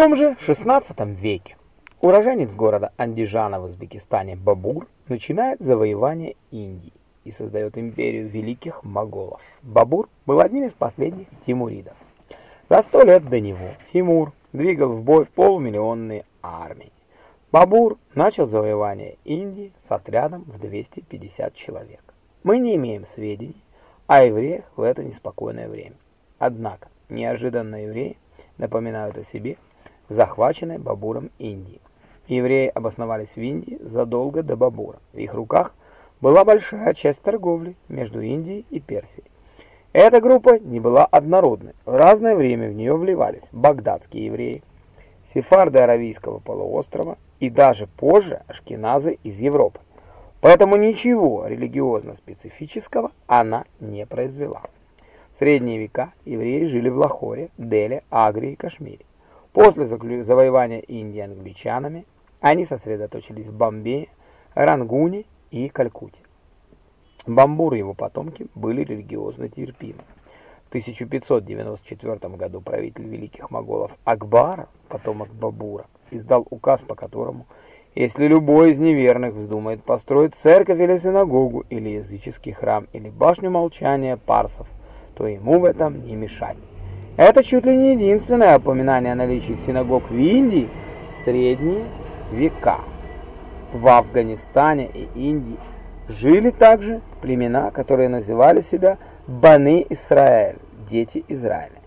том же XVI веке уроженец города Андижана в Узбекистане Бабур начинает завоевание Индии и создает империю великих моголов. Бабур был одним из последних тимуридов. За сто лет до него Тимур двигал в бой полумиллионные армии. Бабур начал завоевание Индии с отрядом в 250 человек. Мы не имеем сведений о евреях в это неспокойное время. Однако, неожиданно евреи напоминают о себе захваченной Бабуром Индии. Евреи обосновались в Индии задолго до Бабура. В их руках была большая часть торговли между Индией и Персией. Эта группа не была однородной. В разное время в нее вливались багдадские евреи, сефарды Аравийского полуострова и даже позже ашкеназы из Европы. Поэтому ничего религиозно-специфического она не произвела. В средние века евреи жили в Лахоре, Деле, Агре и Кашмире. После завоевания Индии англичанами они сосредоточились в Бомбее, Рангуне и Калькутте. Бамбур и его потомки были религиозно терпимы. В 1594 году правитель великих моголов Акбара, потомок Бабура, издал указ, по которому, если любой из неверных вздумает построить церковь или синагогу, или языческий храм, или башню молчания парсов, то ему в этом не мешать. Это чуть ли не единственное упоминание о наличии синагог в Индии в средние века. В Афганистане и Индии жили также племена, которые называли себя Баны Исраэль, дети Израиля.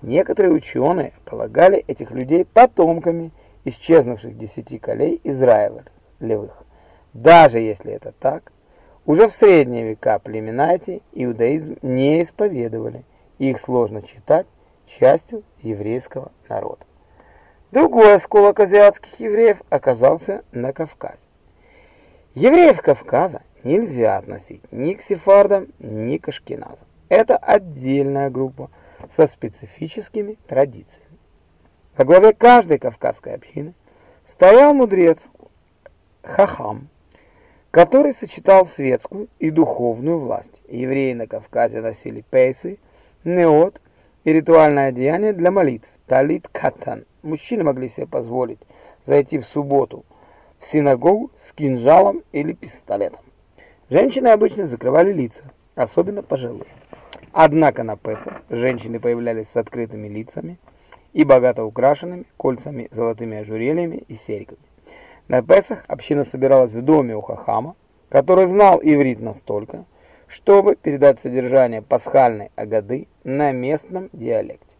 Некоторые ученые полагали этих людей потомками исчезнувших десяти колей Израилевых. Даже если это так, уже в средние века племена эти иудаизм не исповедовали, их сложно считать частью еврейского народа. Другой осколок азиатских евреев оказался на Кавказе. Евреев Кавказа нельзя относить ни к сефардам, ни к ашкеназам. Это отдельная группа со специфическими традициями. Во главе каждой кавказской общины стоял мудрец Хахам, который сочетал светскую и духовную власть. Евреи на Кавказе носили пейсы, неот и ритуальное одеяние для молитв, талит катан. Мужчины могли себе позволить зайти в субботу в синагогу с кинжалом или пистолетом. Женщины обычно закрывали лица, особенно пожилые. Однако на Песах женщины появлялись с открытыми лицами и богато украшенными кольцами, золотыми ожерельями и серьгами. На Песах община собиралась в доме у Хахама, который знал иврит настолько, чтобы передать содержание пасхальной агады на местном диалекте.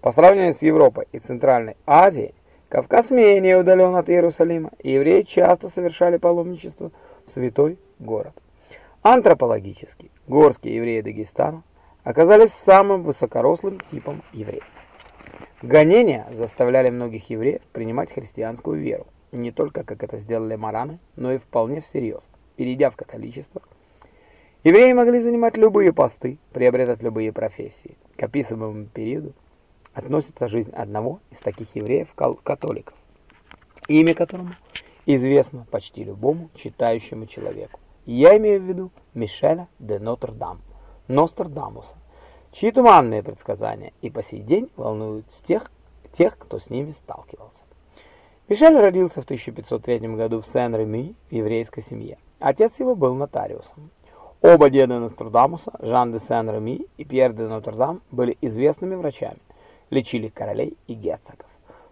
По сравнению с Европой и Центральной Азией, Кавказ менее удален от Иерусалима, и евреи часто совершали паломничество в святой город. Антропологически, горские евреи Дагестана оказались самым высокорослым типом евреев. Гонения заставляли многих евреев принимать христианскую веру, не только как это сделали мараны, но и вполне всерьез. Перейдя в католичество, евреи могли занимать любые посты, приобретать любые профессии. К описываемому периоду относится жизнь одного из таких евреев-католиков, имя которому известно почти любому читающему человеку. Я имею в виду Мишеля де Нотр-Дам, Нострадамуса, чьи туманные предсказания и по сей день волнуют тех, тех, кто с ними сталкивался. Мишель родился в 1503 году в Сен-Реми в еврейской семье. Отец его был нотариусом. Оба деда Нострадамуса, Жан де Сен-Реми и Пьер де Нотр-Дам, были известными врачами лечили королей и герцогов.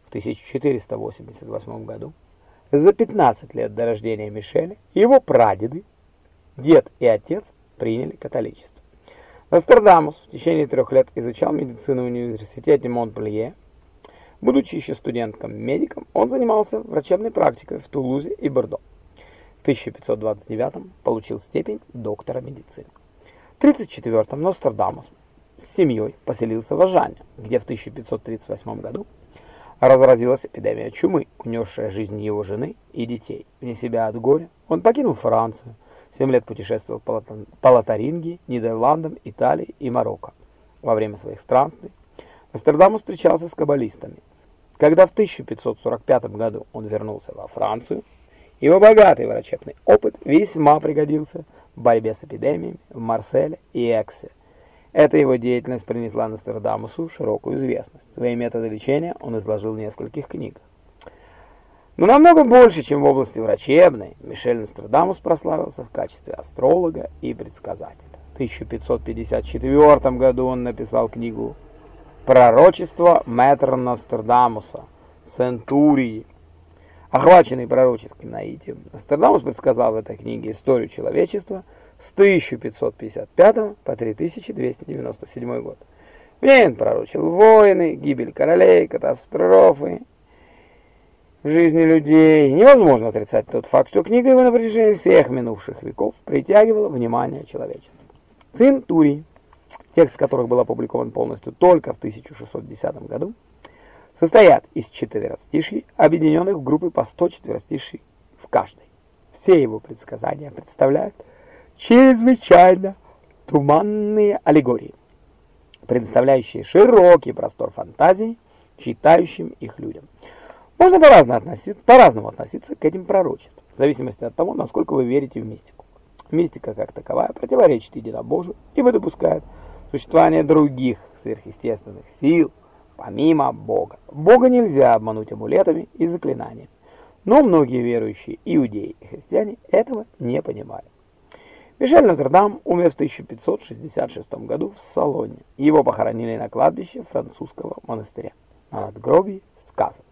В 1488 году, за 15 лет до рождения Мишеля, его прадеды, дед и отец, приняли католичество. Нострадамус в течение трех лет изучал медицину в университете Монпелье. Будучи еще студентом-медиком, он занимался врачебной практикой в Тулузе и Бордо. В 1529 получил степень доктора медицины. В 34-м Нострадамус с семьей поселился в Ажане, где в 1538 году разразилась эпидемия чумы, унесшая жизнь его жены и детей. Вне себя от горя он покинул Францию, семь лет путешествовал по Лотарингии, Нидерландам, Италии и Марокко. Во время своих странствий Нострадамус встречался с каббалистами. Когда в 1545 году он вернулся во Францию, его богатый врачебный опыт весьма пригодился в борьбе с эпидемиями в Марселе и Эксе, Эта его деятельность принесла Нострадамусу широкую известность. Свои методы лечения он изложил в нескольких книгах. Но намного больше, чем в области врачебной, Мишель Нострадамус прославился в качестве астролога и предсказателя. В 1554 году он написал книгу «Пророчество мэтра Нострадамуса. Центурии». Охваченный пророческим наитием, Нострадамус предсказал в этой книге историю человечества с 1555 по 3297 год. В ней он пророчил войны, гибель королей, катастрофы, в жизни людей. Невозможно отрицать тот факт, что книга его на всех минувших веков притягивала внимание человечества. Центурий, текст которых был опубликован полностью только в 1610 году, состоят из четверостиший, объединенных в группы по 100 четверостиший в каждой. Все его предсказания представляют чрезвычайно туманные аллегории, предоставляющие широкий простор фантазии читающим их людям. Можно по-разному относиться, по-разному относиться к этим пророчествам, в зависимости от того, насколько вы верите в мистику. Мистика как таковая противоречит единобожию, ибо допускает существование других сверхъестественных сил, помимо Бога. Бога нельзя обмануть амулетами и заклинаниями. Но многие верующие иудеи и христиане этого не понимали. Мишель Нотр-Дам умер в 1566 году в Салоне. Его похоронили на кладбище французского монастыря. На надгробии сказано.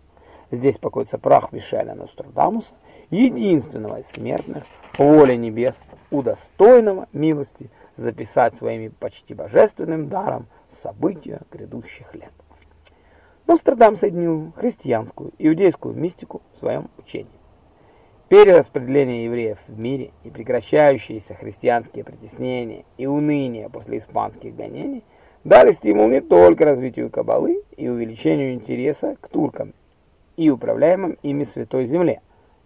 Здесь покоится прах Мишеля Нострадамуса, единственного из смертных, воля небес, удостойного милости записать своими почти божественным даром события грядущих лет. Нострадам соединил христианскую, иудейскую мистику в своем учении. Перераспределение евреев в мире и прекращающиеся христианские притеснения и уныние после испанских гонений дали стимул не только развитию каббалы и увеличению интереса к туркам и управляемым ими Святой Земле,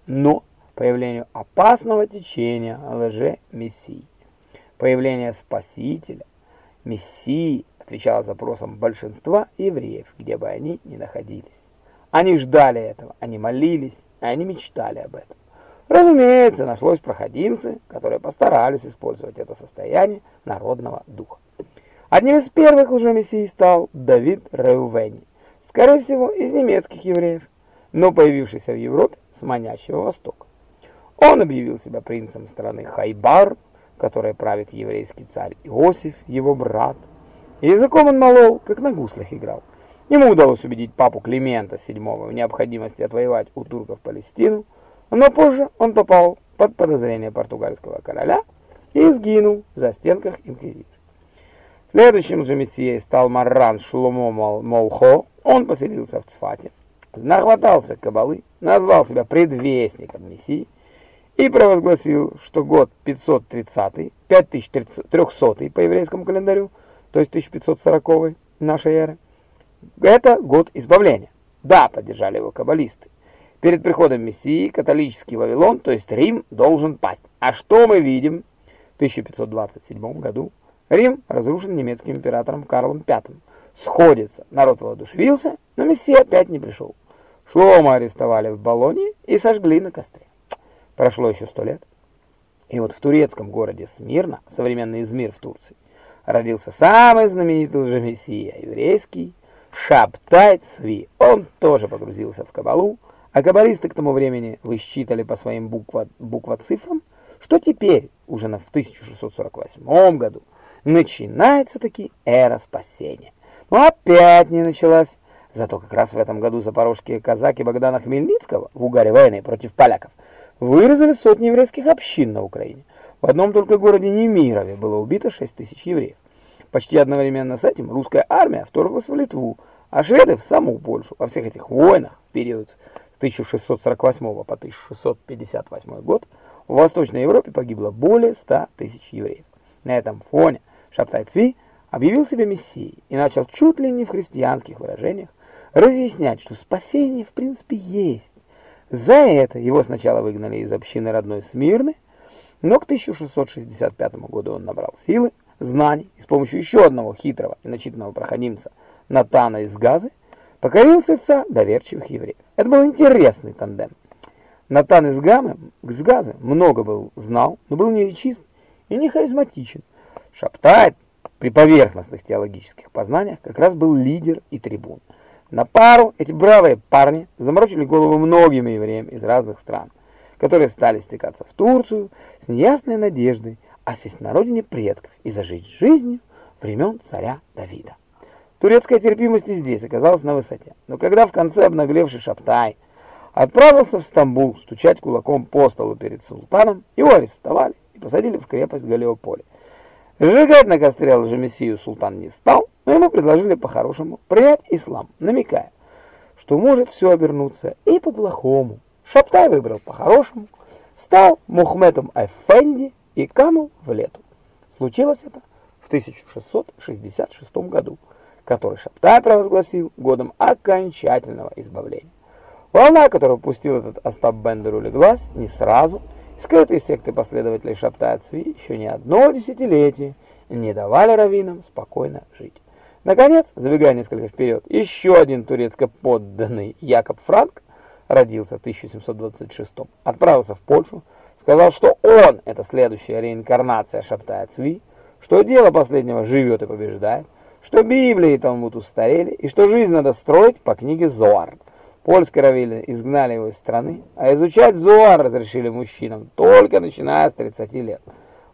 но появлению опасного течения лже-мессии. Появление Спасителя, Мессии, отвечало запросам большинства евреев, где бы они ни находились. Они ждали этого, они молились, они мечтали об этом. Разумеется, нашлось проходимцы, которые постарались использовать это состояние народного духа. Одним из первых лжемессий стал Давид Реувени, скорее всего, из немецких евреев, но появившийся в Европе с манящего востока. Он объявил себя принцем страны Хайбар, которой правит еврейский царь Иосиф, его брат. Языком он молол, как на гуслях играл. Ему удалось убедить папу Климента VII в необходимости отвоевать у турков Палестину, но позже он попал под подозрение португальского короля и сгинул за стенках инквизиции. Следующим же мессией стал Марран Шломо Молхо. Он поселился в Цфате нахватался кабалы, назвал себя предвестником Мессии и провозгласил, что год 530, 5300 по еврейскому календарю, то есть 1540 нашей эры, это год избавления. Да, поддержали его каббалисты. Перед приходом Мессии католический Вавилон, то есть Рим, должен пасть. А что мы видим? В 1527 году Рим разрушен немецким императором Карлом V. Сходится, народ воодушевился, но Мессия опять не пришел. Шлома арестовали в Болоне и сожгли на костре. Прошло еще сто лет. И вот в турецком городе Смирна, современный Измир в Турции, родился самый знаменитый лжемессия еврейский Шабтай Цви. Он тоже погрузился в кабалу, а каббалисты к тому времени высчитали по своим буква, буква-цифрам, что теперь, уже в 1648 году, начинается таки эра спасения. Но опять не началась Зато как раз в этом году запорожские казаки Богдана Хмельницкого в угаре войны против поляков вырезали сотни еврейских общин на Украине. В одном только городе Немирове было убито 6 тысяч евреев. Почти одновременно с этим русская армия вторглась в Литву, а шведы в саму Польшу. Во всех этих войнах в период с 1648 по 1658 год в Восточной Европе погибло более 100 тысяч евреев. На этом фоне Шабтай Цви объявил себя мессией и начал чуть ли не в христианских выражениях разъяснять, что спасение в принципе есть. За это его сначала выгнали из общины родной Смирны, но к 1665 году он набрал силы, знаний и с помощью еще одного хитрого и начитанного проходимца Натана из Газы покорил сердца доверчивых евреев. Это был интересный тандем. Натан из Гамы, из Газы много был знал, но был не чист и не харизматичен. Шаптать при поверхностных теологических познаниях как раз был лидер и трибун. На пару эти бравые парни заморочили голову многим евреям из разных стран, которые стали стекаться в Турцию с неясной надеждой осесть на родине предков и зажить жизнью времен царя Давида. Турецкая терпимость и здесь оказалась на высоте, но когда в конце обнаглевший Шаптай отправился в Стамбул стучать кулаком по столу перед султаном, его арестовали и посадили в крепость Галиополе. Сжигать на костре лжемессию султан не стал, но ему предложили по-хорошему принять ислам, намекая, что может все обернуться и по-плохому. Шаптай выбрал по-хорошему, стал Мухметом Эфенди и канул в лету. Случилось это в 1666 году, который Шаптай провозгласил годом окончательного избавления. Волна, которую пустил этот Остап Бендер, улеглась не сразу, Скрытые секты последователей Шаптая Цви еще не одно десятилетие не давали раввинам спокойно жить. Наконец, забегая несколько вперед, еще один турецко-подданный Якоб Франк родился в 1726 отправился в Польшу, сказал, что он – это следующая реинкарнация Шаптая Цви, что дело последнего живет и побеждает, что Библия и Талмуд устарели, и что жизнь надо строить по книге Зоар. Польские раввины изгнали его из страны, а изучать Зоар разрешили мужчинам только начиная с 30 лет.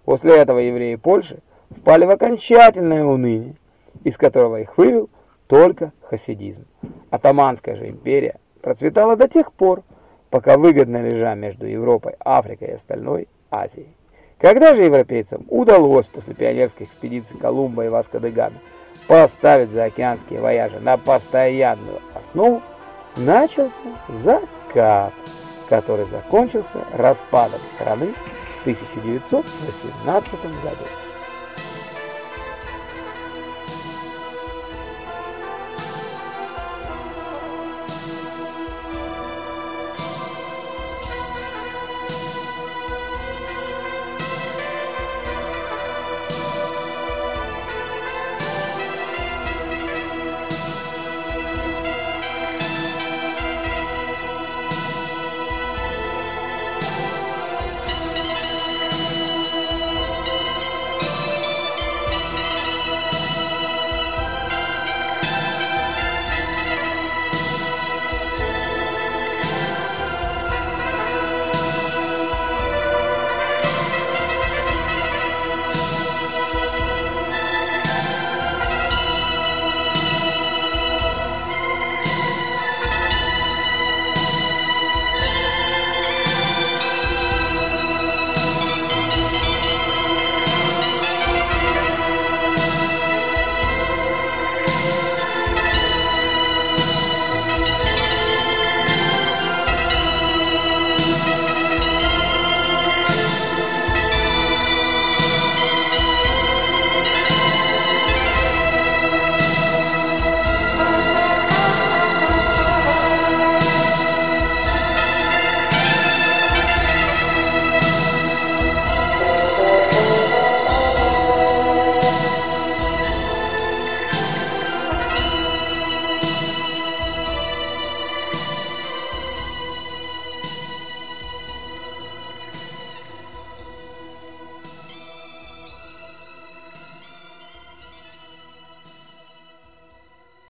После этого евреи Польши впали в окончательное уныние, из которого их вывел только хасидизм. Атаманская же империя процветала до тех пор, пока выгодно лежа между Европой, Африкой и остальной Азией. Когда же европейцам удалось после пионерской экспедиции Колумба и Васко де Гама поставить заокеанские вояжи на постоянную основу, начался закат, который закончился распадом страны в 1918 году.